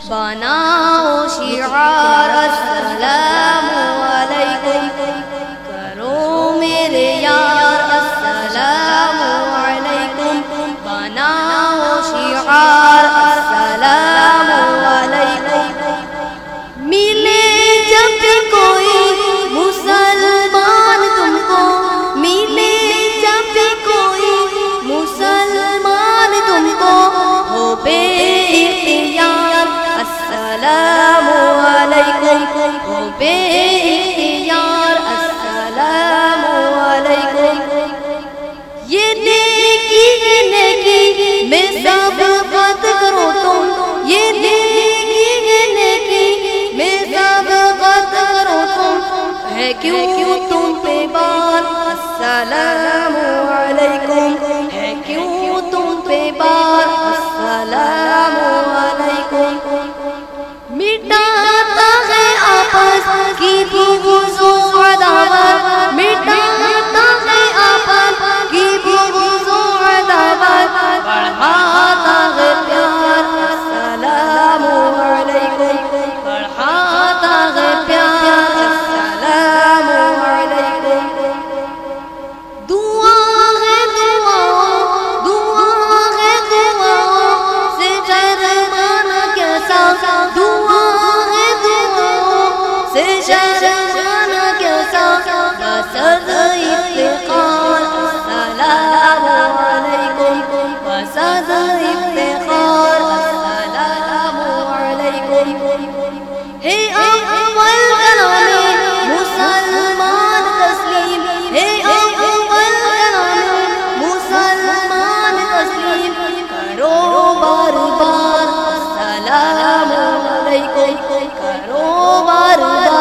بناؤ شعار السلام علیکم کرو میرے یار السلام علیکم بناؤ شعار بے اختیار السلام علیکم۔ یہ نیکی نیکی، میں سب بات کرو تم یہ نیکی نیکی، میں سب بات کرو تم ہے کیوں تم پہ بار؟ السلام علیکم۔ علیکم افتخار، السلام علیکم۔ ہے اول کلام مسلمان تسلیم، ہے اول کلام مسلمان تسلیم۔ کرو بار بار، السلام علیکم۔ کرو بار بار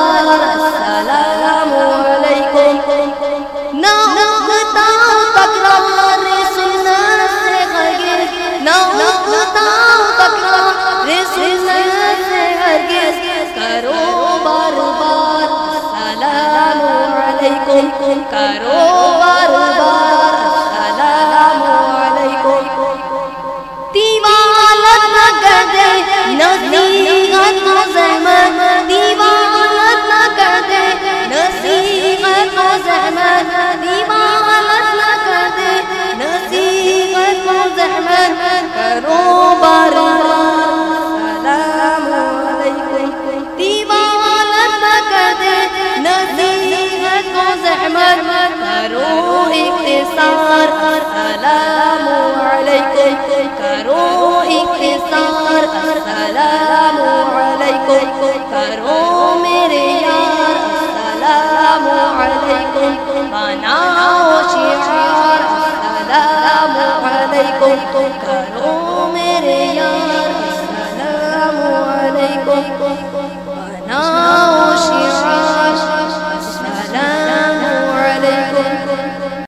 کرو اختصار السلام علیکم، کرو اختصار السلام علیکم، کرو میرے یار، السلام علیکم، بناؤ شعار، السلام علیکم، کرو میرے یار، السلام علیکم